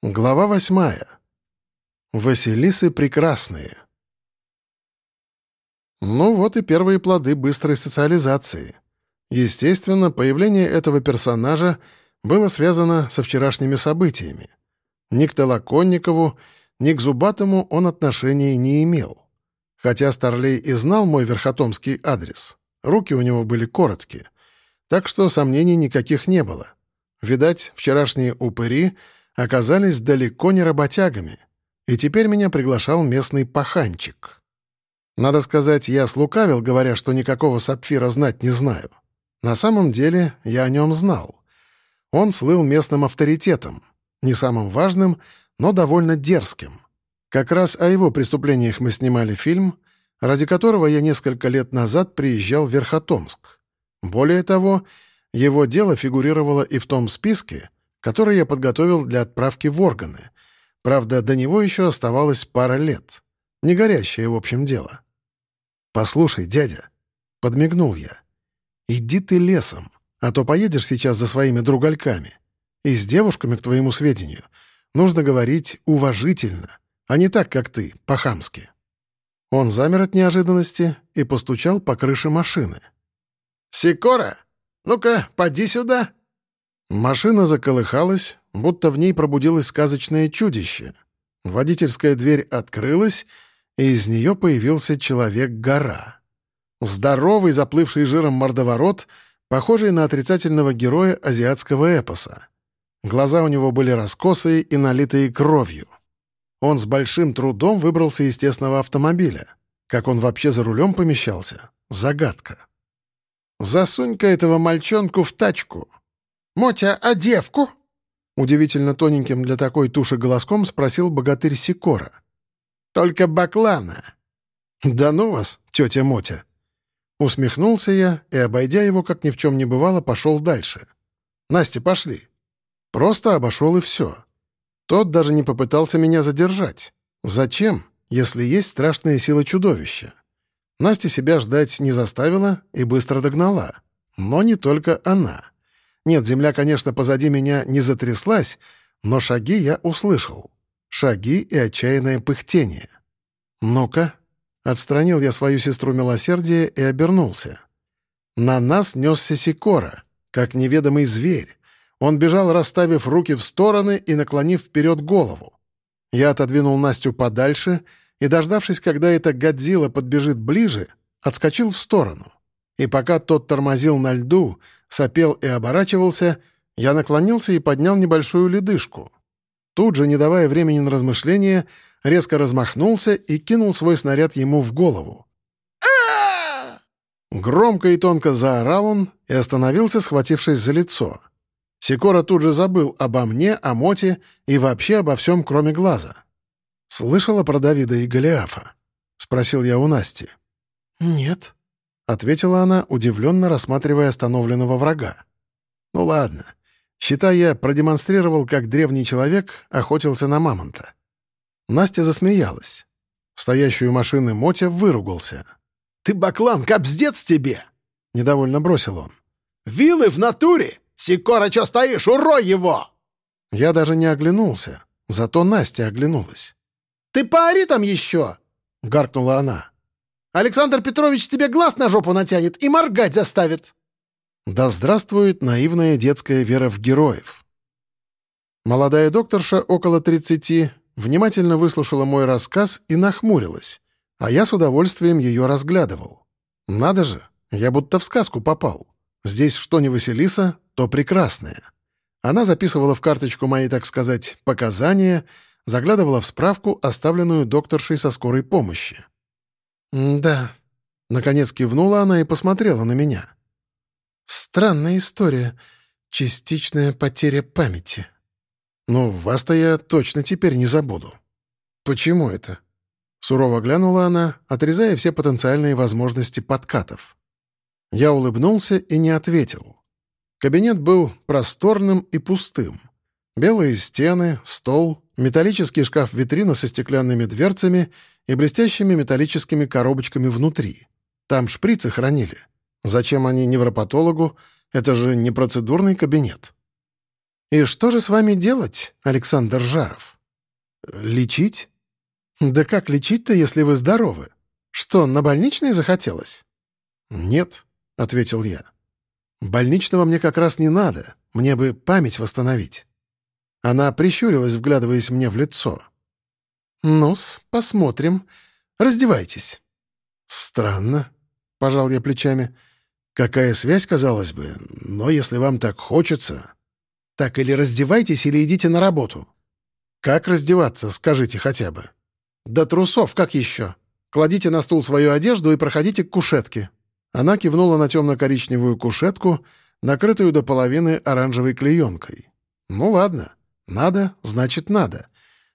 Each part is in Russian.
Глава восьмая. Василисы прекрасные. Ну вот и первые плоды быстрой социализации. Естественно, появление этого персонажа было связано со вчерашними событиями. Ни к Толоконникову, ни к Зубатому он отношения не имел. Хотя Старлей и знал мой верхотомский адрес, руки у него были короткие, так что сомнений никаких не было. Видать, вчерашние упыри — оказались далеко не работягами, и теперь меня приглашал местный паханчик. Надо сказать, я слукавил, говоря, что никакого сапфира знать не знаю. На самом деле я о нем знал. Он слыл местным авторитетом, не самым важным, но довольно дерзким. Как раз о его преступлениях мы снимали фильм, ради которого я несколько лет назад приезжал в Верхотомск. Более того, его дело фигурировало и в том списке, который я подготовил для отправки в органы. Правда, до него еще оставалось пара лет. Не горящее, в общем, дело. «Послушай, дядя», — подмигнул я, — «иди ты лесом, а то поедешь сейчас за своими другальками. И с девушками, к твоему сведению, нужно говорить уважительно, а не так, как ты, по-хамски». Он замер от неожиданности и постучал по крыше машины. «Сикора, ну-ка, поди сюда!» Машина заколыхалась, будто в ней пробудилось сказочное чудище. Водительская дверь открылась, и из нее появился человек-гора. Здоровый, заплывший жиром мордоворот, похожий на отрицательного героя азиатского эпоса. Глаза у него были раскосые и налитые кровью. Он с большим трудом выбрался из тесного автомобиля. Как он вообще за рулем помещался? Загадка. «Засунь-ка этого мальчонку в тачку», «Мотя, а девку?» Удивительно тоненьким для такой туши голоском спросил богатырь Сикора. «Только баклана». «Да ну вас, тетя Мотя!» Усмехнулся я и, обойдя его, как ни в чем не бывало, пошел дальше. «Настя, пошли». Просто обошел и все. Тот даже не попытался меня задержать. Зачем, если есть страшная сила чудовища? Настя себя ждать не заставила и быстро догнала. Но не только она. Нет, земля, конечно, позади меня не затряслась, но шаги я услышал. Шаги и отчаянное пыхтение. «Ну-ка!» — отстранил я свою сестру милосердия и обернулся. На нас несся Сикора, как неведомый зверь. Он бежал, расставив руки в стороны и наклонив вперед голову. Я отодвинул Настю подальше и, дождавшись, когда эта Годзилла подбежит ближе, отскочил в сторону. И пока тот тормозил на льду, сопел и оборачивался, я наклонился и поднял небольшую ледышку. Тут же, не давая времени на размышления, резко размахнулся и кинул свой снаряд ему в голову. Громко и тонко заорал он и остановился, схватившись за лицо. Сикора тут же забыл обо мне, о Моте и вообще обо всем, кроме глаза. «Слышала про Давида и Голиафа?» — спросил я у Насти. «Нет», — ответила она, удивленно рассматривая остановленного врага. «Ну ладно. Считай, я продемонстрировал, как древний человек охотился на мамонта». Настя засмеялась. Стоящую машины Мотя выругался. «Ты, баклан, капздец тебе!» — недовольно бросил он. «Вилы в натуре! Сикора, чё стоишь? Урой его!» Я даже не оглянулся, зато Настя оглянулась. «Ты поори там еще!» — гаркнула она. Александр Петрович тебе глаз на жопу натянет и моргать заставит!» Да здравствует наивная детская вера в героев. Молодая докторша, около 30, внимательно выслушала мой рассказ и нахмурилась, а я с удовольствием ее разглядывал. Надо же, я будто в сказку попал. Здесь что не Василиса, то прекрасная. Она записывала в карточку мои, так сказать, показания, заглядывала в справку, оставленную докторшей со скорой помощи. «Да». Наконец кивнула она и посмотрела на меня. «Странная история. Частичная потеря памяти». «Ну, вас-то я точно теперь не забуду». «Почему это?» Сурово глянула она, отрезая все потенциальные возможности подкатов. Я улыбнулся и не ответил. Кабинет был просторным и пустым. Белые стены, стол, металлический шкаф-витрина со стеклянными дверцами и блестящими металлическими коробочками внутри. Там шприцы хранили. Зачем они невропатологу? Это же не процедурный кабинет. «И что же с вами делать, Александр Жаров?» «Лечить?» «Да как лечить-то, если вы здоровы? Что, на больничный захотелось?» «Нет», — ответил я. «Больничного мне как раз не надо, мне бы память восстановить». Она прищурилась, вглядываясь мне в лицо. «Ну-с, посмотрим. Раздевайтесь». «Странно», — пожал я плечами. «Какая связь, казалось бы, но если вам так хочется...» «Так или раздевайтесь, или идите на работу». «Как раздеваться, скажите хотя бы». «Да трусов, как еще? Кладите на стул свою одежду и проходите к кушетке». Она кивнула на темно-коричневую кушетку, накрытую до половины оранжевой клеенкой. «Ну ладно, надо, значит надо».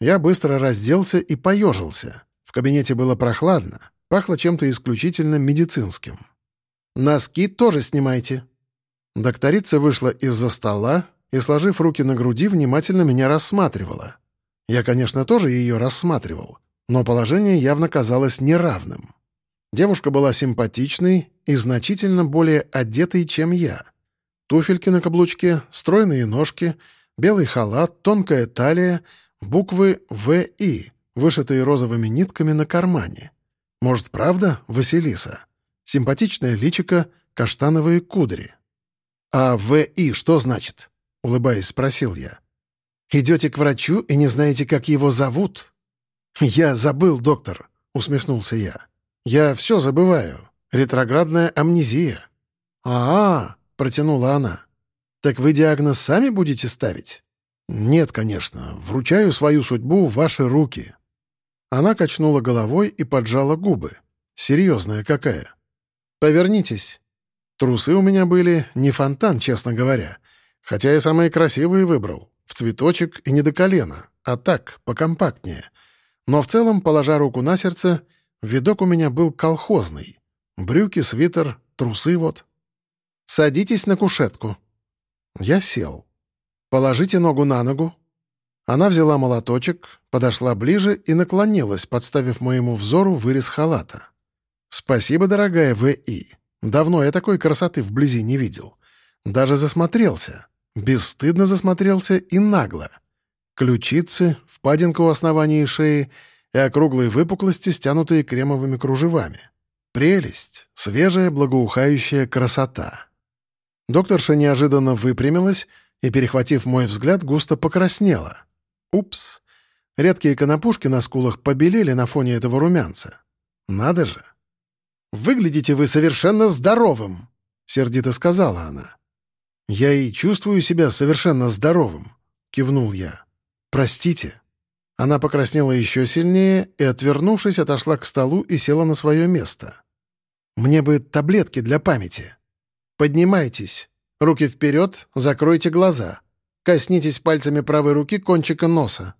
Я быстро разделся и поежился. В кабинете было прохладно, пахло чем-то исключительно медицинским. «Носки тоже снимайте». Докторица вышла из-за стола и, сложив руки на груди, внимательно меня рассматривала. Я, конечно, тоже ее рассматривал, но положение явно казалось неравным. Девушка была симпатичной и значительно более одетой, чем я. Туфельки на каблучке, стройные ножки, белый халат, тонкая талия, буквы «ВИ», вышитые розовыми нитками на кармане. Может, правда, Василиса? Симпатичное личико, каштановые кудри. «А ВИ что значит?» — улыбаясь, спросил я. «Идете к врачу и не знаете, как его зовут?» «Я забыл, доктор», — усмехнулся я. Я все забываю. Ретроградная амнезия». «А-а», — протянула она. «Так вы диагноз сами будете ставить?» «Нет, конечно. Вручаю свою судьбу в ваши руки». Она качнула головой и поджала губы. Серьезная какая. «Повернитесь». Трусы у меня были не фонтан, честно говоря. Хотя я самые красивые выбрал. В цветочек и не до колена. А так, покомпактнее. Но в целом, положа руку на сердце, Видок у меня был колхозный. Брюки, свитер, трусы вот. «Садитесь на кушетку». Я сел. «Положите ногу на ногу». Она взяла молоточек, подошла ближе и наклонилась, подставив моему взору вырез халата. «Спасибо, дорогая В.И. Давно я такой красоты вблизи не видел. Даже засмотрелся. Бесстыдно засмотрелся и нагло. Ключицы, впадинка у основания шеи — и округлые выпуклости, стянутые кремовыми кружевами. Прелесть, свежая, благоухающая красота. Докторша неожиданно выпрямилась и, перехватив мой взгляд, густо покраснела. Упс. Редкие конопушки на скулах побелели на фоне этого румянца. Надо же. «Выглядите вы совершенно здоровым», — сердито сказала она. «Я и чувствую себя совершенно здоровым», — кивнул я. «Простите». Она покраснела еще сильнее и, отвернувшись, отошла к столу и села на свое место. «Мне бы таблетки для памяти. Поднимайтесь. Руки вперед, закройте глаза. Коснитесь пальцами правой руки кончика носа.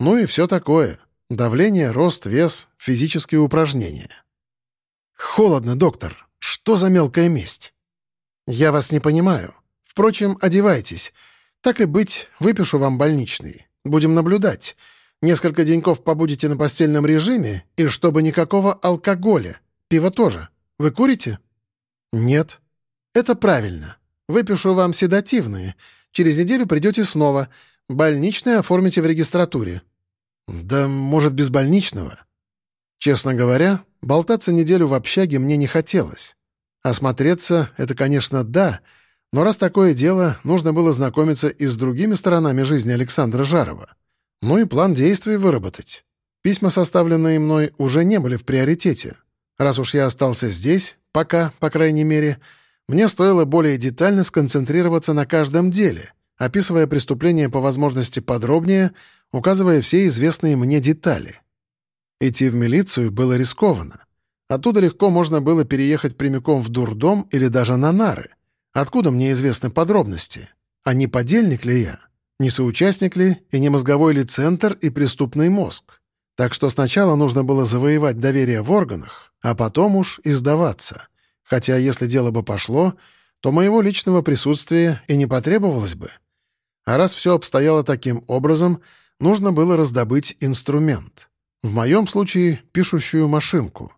Ну и все такое. Давление, рост, вес, физические упражнения». «Холодно, доктор. Что за мелкая месть?» «Я вас не понимаю. Впрочем, одевайтесь. Так и быть, выпишу вам больничный. Будем наблюдать». Несколько деньков побудете на постельном режиме, и чтобы никакого алкоголя. Пиво тоже. Вы курите?» «Нет». «Это правильно. Выпишу вам седативные. Через неделю придете снова. Больничное оформите в регистратуре». «Да, может, без больничного?» Честно говоря, болтаться неделю в общаге мне не хотелось. Осмотреться — это, конечно, да, но раз такое дело, нужно было знакомиться и с другими сторонами жизни Александра Жарова. Ну и план действий выработать. Письма, составленные мной, уже не были в приоритете. Раз уж я остался здесь, пока, по крайней мере, мне стоило более детально сконцентрироваться на каждом деле, описывая преступление по возможности подробнее, указывая все известные мне детали. Идти в милицию было рискованно. Оттуда легко можно было переехать прямиком в дурдом или даже на нары. Откуда мне известны подробности? А не подельник ли я? Не соучастник ли и не мозговой ли центр и преступный мозг? Так что сначала нужно было завоевать доверие в органах, а потом уж и сдаваться. Хотя, если дело бы пошло, то моего личного присутствия и не потребовалось бы. А раз все обстояло таким образом, нужно было раздобыть инструмент. В моем случае — пишущую машинку.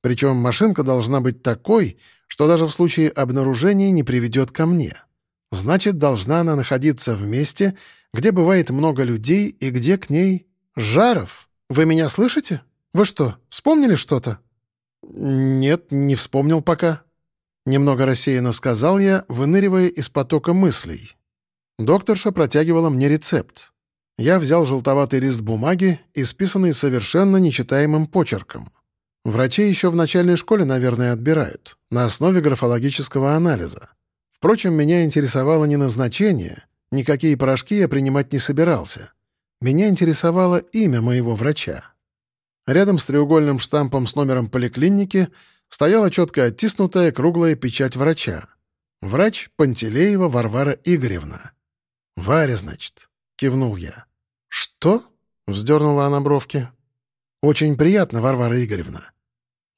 Причем машинка должна быть такой, что даже в случае обнаружения не приведет ко мне. Значит, должна она находиться в месте, где бывает много людей и где к ней... Жаров, вы меня слышите? Вы что, вспомнили что-то? Нет, не вспомнил пока. Немного рассеянно сказал я, выныривая из потока мыслей. Докторша протягивала мне рецепт. Я взял желтоватый лист бумаги, исписанный совершенно нечитаемым почерком. Врачей еще в начальной школе, наверное, отбирают, на основе графологического анализа. Впрочем, меня интересовало не назначение, никакие порошки я принимать не собирался. Меня интересовало имя моего врача. Рядом с треугольным штампом с номером поликлиники стояла четко оттиснутая круглая печать врача. Врач Пантелеева Варвара Игоревна. «Варя, значит», — кивнул я. «Что?» — вздернула она бровки. «Очень приятно, Варвара Игоревна.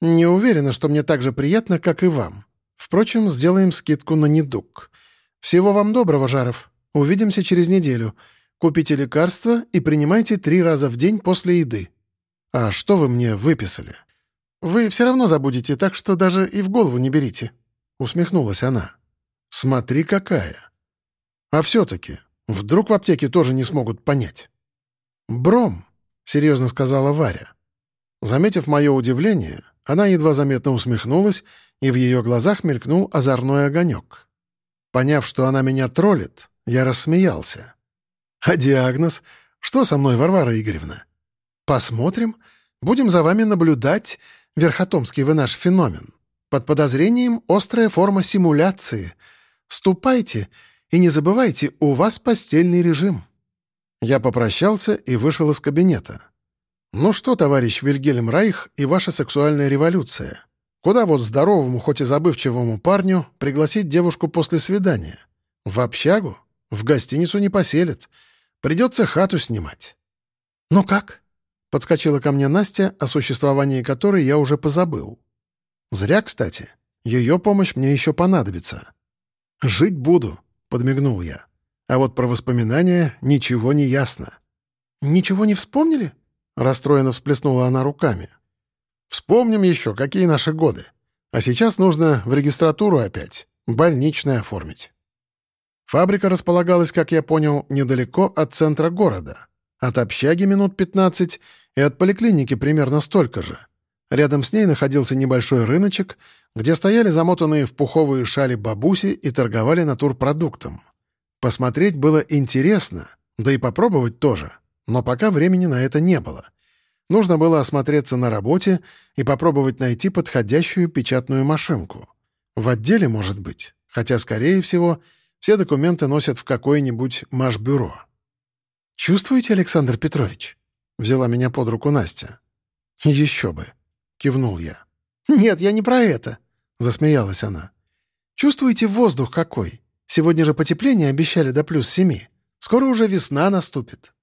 Не уверена, что мне так же приятно, как и вам. Впрочем, сделаем скидку на недуг. Всего вам доброго, Жаров. Увидимся через неделю. Купите лекарства и принимайте три раза в день после еды. А что вы мне выписали? Вы все равно забудете, так что даже и в голову не берите. Усмехнулась она. Смотри, какая. А все-таки, вдруг в аптеке тоже не смогут понять. «Бром», — серьезно сказала Варя. Заметив мое удивление, она едва заметно усмехнулась, и в ее глазах мелькнул озорной огонек. Поняв, что она меня троллит, я рассмеялся. «А диагноз? Что со мной, Варвара Игоревна?» «Посмотрим. Будем за вами наблюдать. Верхотомский вы наш феномен. Под подозрением острая форма симуляции. Ступайте и не забывайте, у вас постельный режим». Я попрощался и вышел из кабинета. «Ну что, товарищ Вильгельм Райх и ваша сексуальная революция? Куда вот здоровому, хоть и забывчивому парню пригласить девушку после свидания? В общагу? В гостиницу не поселят. Придется хату снимать». «Ну как?» — подскочила ко мне Настя, о существовании которой я уже позабыл. «Зря, кстати. Ее помощь мне еще понадобится». «Жить буду», — подмигнул я. А вот про воспоминания ничего не ясно. «Ничего не вспомнили?» — расстроенно всплеснула она руками. «Вспомним еще, какие наши годы. А сейчас нужно в регистратуру опять, больничное оформить». Фабрика располагалась, как я понял, недалеко от центра города. От общаги минут 15 и от поликлиники примерно столько же. Рядом с ней находился небольшой рыночек, где стояли замотанные в пуховые шали бабуси и торговали натурпродуктом. Посмотреть было интересно, да и попробовать тоже, но пока времени на это не было. Нужно было осмотреться на работе и попробовать найти подходящую печатную машинку. В отделе, может быть, хотя, скорее всего, все документы носят в какое-нибудь машбюро. «Чувствуете, Александр Петрович?» — взяла меня под руку Настя. «Еще бы», — кивнул я. «Нет, я не про это», — засмеялась она. «Чувствуете воздух какой? Сегодня же потепление обещали до плюс семи. Скоро уже весна наступит».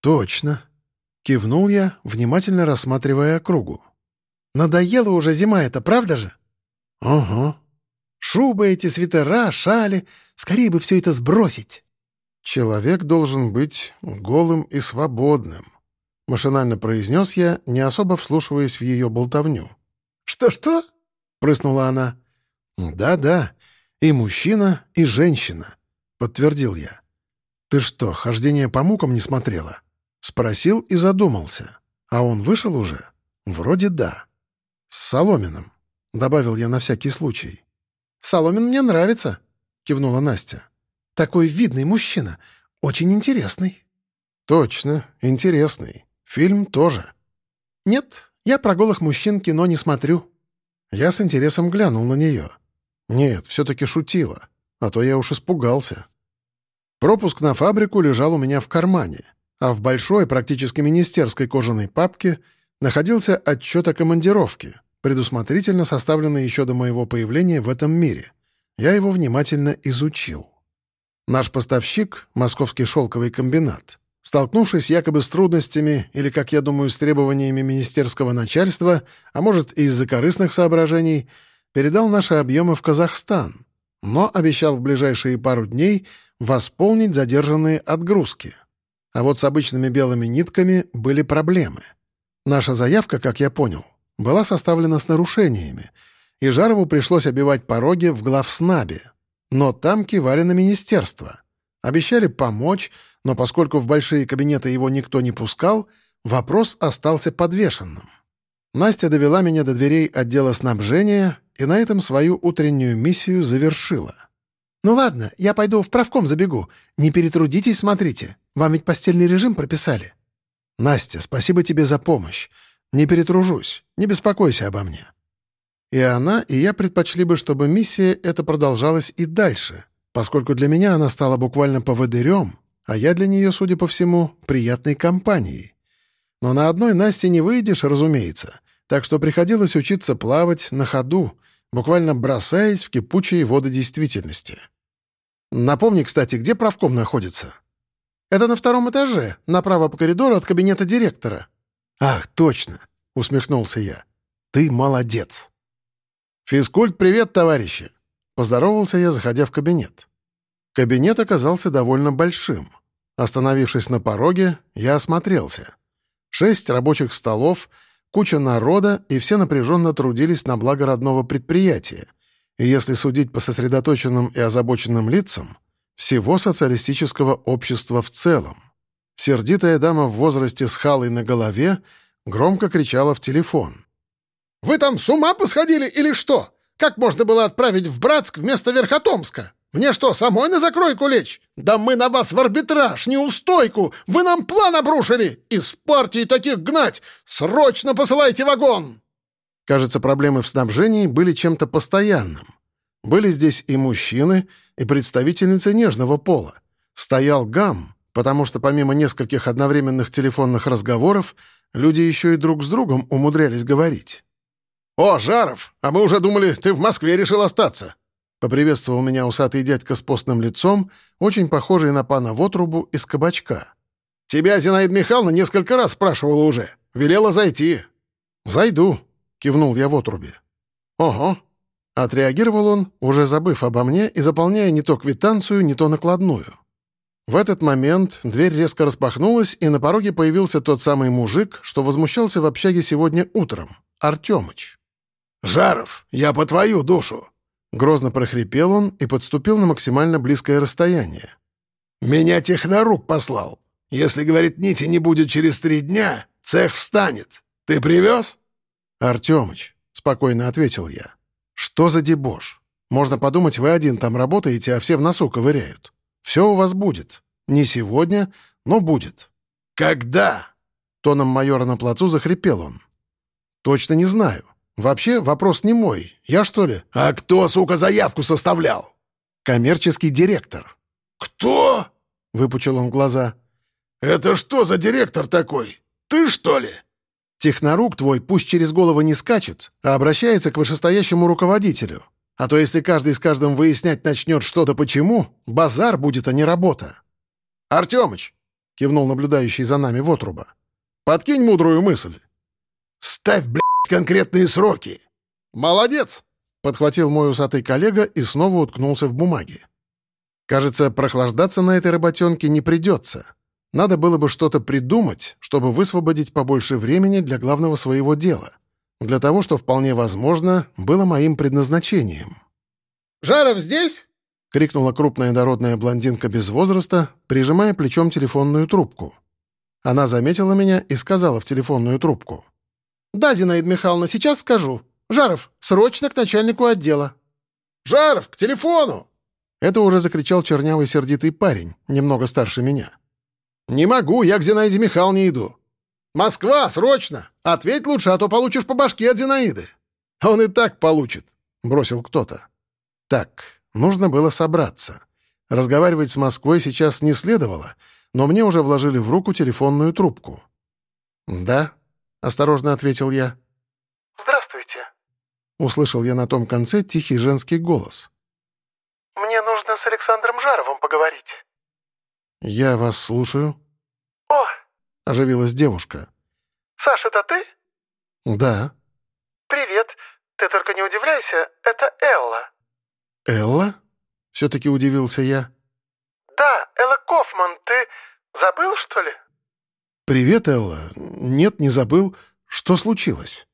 «Точно», — кивнул я, внимательно рассматривая округу. «Надоела уже зима это, правда же?» «Ага», Шубы эти, свитера, шали. Скорее бы все это сбросить. Человек должен быть голым и свободным. Машинально произнес я, не особо вслушиваясь в ее болтовню. «Что-что?» — прыснула она. «Да-да, и мужчина, и женщина», — подтвердил я. «Ты что, хождение по мукам не смотрела?» Спросил и задумался. А он вышел уже? Вроде да. «С Соломиным», — добавил я на всякий случай. «Соломин мне нравится», — кивнула Настя. «Такой видный мужчина. Очень интересный». «Точно, интересный. Фильм тоже». «Нет, я про голых мужчин кино не смотрю». Я с интересом глянул на нее. Нет, все-таки шутила, а то я уж испугался. Пропуск на фабрику лежал у меня в кармане, а в большой, практически министерской кожаной папке находился отчет о командировке, предусмотрительно составленный еще до моего появления в этом мире. Я его внимательно изучил. Наш поставщик, Московский шелковый комбинат, столкнувшись якобы с трудностями или, как я думаю, с требованиями министерского начальства, а может и из-за корыстных соображений, передал наши объемы в Казахстан, но обещал в ближайшие пару дней восполнить задержанные отгрузки. А вот с обычными белыми нитками были проблемы. Наша заявка, как я понял, была составлена с нарушениями, и Жарову пришлось обивать пороги в главснабе. но там кивали на министерство. Обещали помочь, но поскольку в большие кабинеты его никто не пускал, вопрос остался подвешенным. Настя довела меня до дверей отдела снабжения и на этом свою утреннюю миссию завершила. «Ну ладно, я пойду в правком забегу. Не перетрудитесь, смотрите. Вам ведь постельный режим прописали». «Настя, спасибо тебе за помощь. Не перетружусь. Не беспокойся обо мне». И она, и я предпочли бы, чтобы миссия эта продолжалась и дальше, поскольку для меня она стала буквально поводырем, а я для нее, судя по всему, приятной компанией. Но на одной Насте не выйдешь, разумеется, так что приходилось учиться плавать на ходу, буквально бросаясь в кипучие воды действительности. Напомни, кстати, где правком находится? Это на втором этаже, направо по коридору от кабинета директора. Ах, точно, усмехнулся я. Ты молодец. «Физкульт, привет, товарищи!» Поздоровался я, заходя в кабинет. Кабинет оказался довольно большим. Остановившись на пороге, я осмотрелся. Шесть рабочих столов, куча народа, и все напряженно трудились на благо родного предприятия. И если судить по сосредоточенным и озабоченным лицам, всего социалистического общества в целом. Сердитая дама в возрасте с халой на голове громко кричала в телефон — вы там с ума посходили или что? Как можно было отправить в Братск вместо Верхотомска? Мне что, самой на закройку лечь? Да мы на вас в арбитраж, неустойку! Вы нам план обрушили! Из партии таких гнать! Срочно посылайте вагон!» Кажется, проблемы в снабжении были чем-то постоянным. Были здесь и мужчины, и представительницы нежного пола. Стоял гам, потому что помимо нескольких одновременных телефонных разговоров, люди еще и друг с другом умудрялись говорить. «О, Жаров! А мы уже думали, ты в Москве решил остаться!» Поприветствовал меня усатый дядька с постным лицом, очень похожий на пана Вотрубу из кабачка. «Тебя Зинаида Михайловна несколько раз спрашивала уже. Велела зайти». «Зайду», — кивнул я Вотрубе. «Ого». Отреагировал он, уже забыв обо мне и заполняя не то квитанцию, не то накладную. В этот момент дверь резко распахнулась, и на пороге появился тот самый мужик, что возмущался в общаге сегодня утром — Артемыч. «Жаров, я по твою душу!» Грозно прохрипел он и подступил на максимально близкое расстояние. «Меня технорук послал. Если, говорит, нити не будет через три дня, цех встанет. Ты привез?» «Артемыч», — спокойно ответил я. «Что за дебош? Можно подумать, вы один там работаете, а все в носу ковыряют. Все у вас будет. Не сегодня, но будет». «Когда?» — тоном майора на плацу захрипел он. «Точно не знаю. Вообще, вопрос не мой. Я, что ли? А кто, сука, заявку составлял? Коммерческий директор. Кто? Выпучил он глаза. Это что за директор такой? Ты, что ли? Технорук твой пусть через голову не скачет, а обращается к вышестоящему руководителю. А то если каждый с каждым выяснять начнет что-то почему, базар будет, а не работа. «Артемыч!» — кивнул наблюдающий за нами Вотруба. «Подкинь мудрую мысль». «Ставь, бля, конкретные сроки». «Молодец!» — подхватил мой усатый коллега и снова уткнулся в бумаге. «Кажется, прохлаждаться на этой работенке не придется. Надо было бы что-то придумать, чтобы высвободить побольше времени для главного своего дела. Для того, что вполне возможно, было моим предназначением». «Жаров здесь?» — крикнула крупная дородная блондинка без возраста, прижимая плечом телефонную трубку. Она заметила меня и сказала в телефонную трубку — «Да, Зинаида Михайловна, сейчас скажу. Жаров, срочно к начальнику отдела». «Жаров, к телефону!» Это уже закричал чернявый сердитый парень, немного старше меня. «Не могу, я к Зинаиде Михайловне иду». «Москва, срочно! Ответь лучше, а то получишь по башке от Зинаиды». «Он и так получит», — бросил кто-то. «Так, нужно было собраться. Разговаривать с Москвой сейчас не следовало, но мне уже вложили в руку телефонную трубку». «Да, — осторожно ответил я. «Здравствуйте», — услышал я на том конце тихий женский голос. «Мне нужно с Александром Жаровым поговорить». «Я вас слушаю». «О!» — оживилась девушка. «Саша, это ты?» «Да». «Привет. Ты только не удивляйся, это Элла». «Элла?» — все-таки удивился я. «Да, Элла Кофман. Ты забыл, что ли?» «Привет, Элла. Нет, не забыл. Что случилось?»